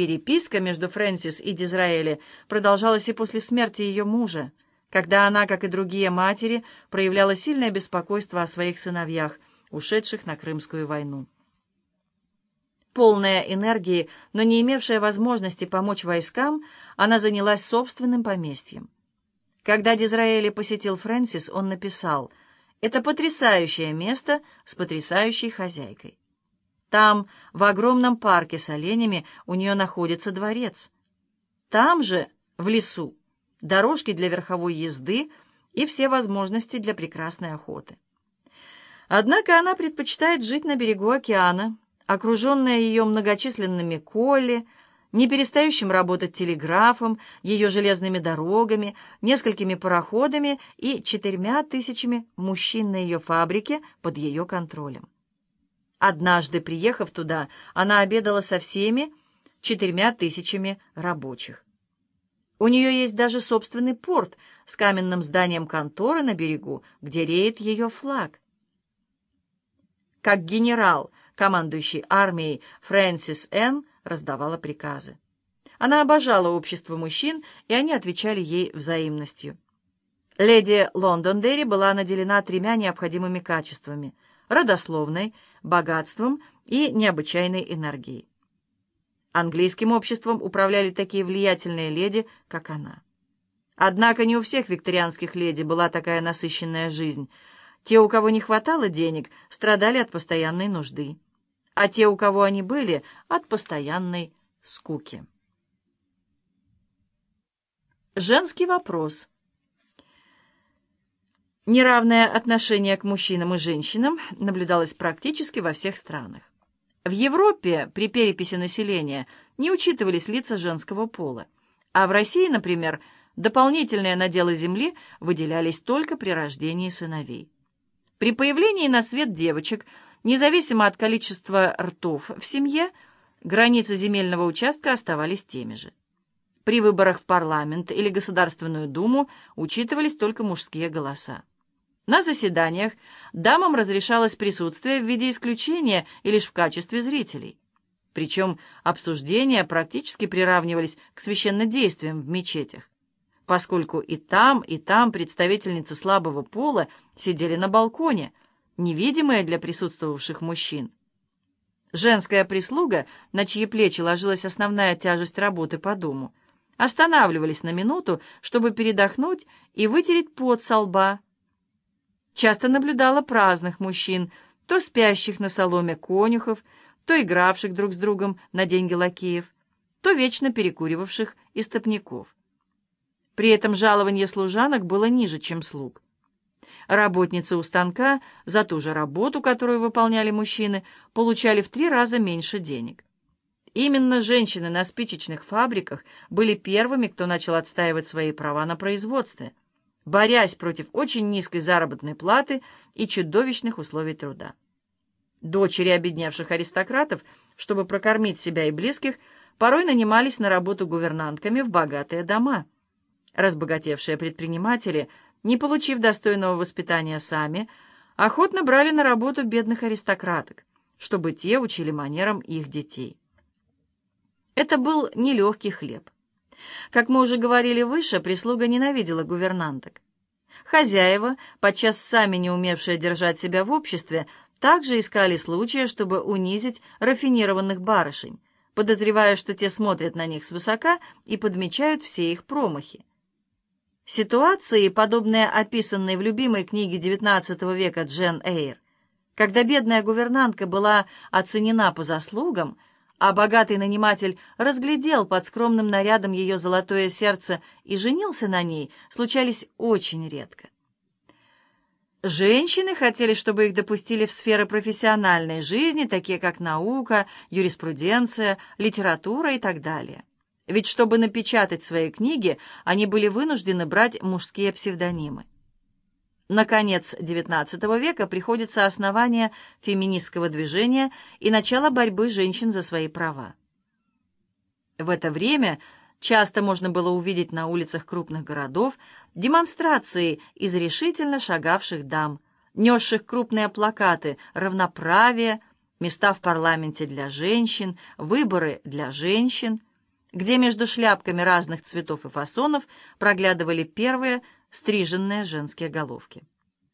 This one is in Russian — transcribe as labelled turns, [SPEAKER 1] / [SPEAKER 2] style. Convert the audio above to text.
[SPEAKER 1] Переписка между Фрэнсис и Дизраэли продолжалась и после смерти ее мужа, когда она, как и другие матери, проявляла сильное беспокойство о своих сыновьях, ушедших на Крымскую войну. Полная энергии, но не имевшая возможности помочь войскам, она занялась собственным поместьем. Когда Дизраэли посетил Фрэнсис, он написал «Это потрясающее место с потрясающей хозяйкой». Там, в огромном парке с оленями, у нее находится дворец. Там же, в лесу, дорожки для верховой езды и все возможности для прекрасной охоты. Однако она предпочитает жить на берегу океана, окруженная ее многочисленными колли, не перестающим работать телеграфом, ее железными дорогами, несколькими пароходами и четырьмя тысячами мужчин на ее фабрике под ее контролем. Однажды, приехав туда, она обедала со всеми четырьмя тысячами рабочих. У нее есть даже собственный порт с каменным зданием конторы на берегу, где реет ее флаг. Как генерал, командующий армией Фрэнсис Н. раздавала приказы. Она обожала общество мужчин, и они отвечали ей взаимностью. Леди Лондондерри была наделена тремя необходимыми качествами — родословной, богатством и необычайной энергией. Английским обществом управляли такие влиятельные леди, как она. Однако не у всех викторианских леди была такая насыщенная жизнь. Те, у кого не хватало денег, страдали от постоянной нужды, а те, у кого они были, от постоянной скуки. Женский вопрос – Неравное отношение к мужчинам и женщинам наблюдалось практически во всех странах. В Европе при переписи населения не учитывались лица женского пола, а в России, например, дополнительные наделы земли выделялись только при рождении сыновей. При появлении на свет девочек, независимо от количества ртов в семье, границы земельного участка оставались теми же. При выборах в парламент или Государственную Думу учитывались только мужские голоса. На заседаниях дамам разрешалось присутствие в виде исключения и лишь в качестве зрителей. Причем обсуждения практически приравнивались к священнодействиям в мечетях, поскольку и там, и там представительницы слабого пола сидели на балконе, невидимые для присутствовавших мужчин. Женская прислуга, на чьи плечи ложилась основная тяжесть работы по дому, останавливались на минуту, чтобы передохнуть и вытереть пот со лба, часто наблюдала праздных мужчин, то спящих на соломе конюхов, то игравших друг с другом на деньги лакеев, то вечно перекуривавших истопников. При этом жалование служанок было ниже, чем слуг. Работницы у станка за ту же работу, которую выполняли мужчины, получали в три раза меньше денег. Именно женщины на спичечных фабриках были первыми, кто начал отстаивать свои права на производстве – борясь против очень низкой заработной платы и чудовищных условий труда. Дочери обедневших аристократов, чтобы прокормить себя и близких, порой нанимались на работу гувернантками в богатые дома. Разбогатевшие предприниматели, не получив достойного воспитания сами, охотно брали на работу бедных аристократок, чтобы те учили манерам их детей. Это был нелегкий хлеб. Как мы уже говорили выше, прислуга ненавидела гувернанток. Хозяева, подчас сами не умевшие держать себя в обществе, также искали случая, чтобы унизить рафинированных барышень, подозревая, что те смотрят на них свысока и подмечают все их промахи. Ситуации, подобные описанной в любимой книге XIX века Джен Эйр, когда бедная гувернантка была оценена по заслугам – а богатый наниматель разглядел под скромным нарядом ее золотое сердце и женился на ней, случались очень редко. Женщины хотели, чтобы их допустили в сферы профессиональной жизни, такие как наука, юриспруденция, литература и так далее. Ведь чтобы напечатать свои книги, они были вынуждены брать мужские псевдонимы. На конец XIX века приходится основание феминистского движения и начало борьбы женщин за свои права. В это время часто можно было увидеть на улицах крупных городов демонстрации из решительно шагавших дам, несших крупные плакаты «Равноправие», «Места в парламенте для женщин», «Выборы для женщин», где между шляпками разных цветов и фасонов проглядывали первые стриженные женские головки.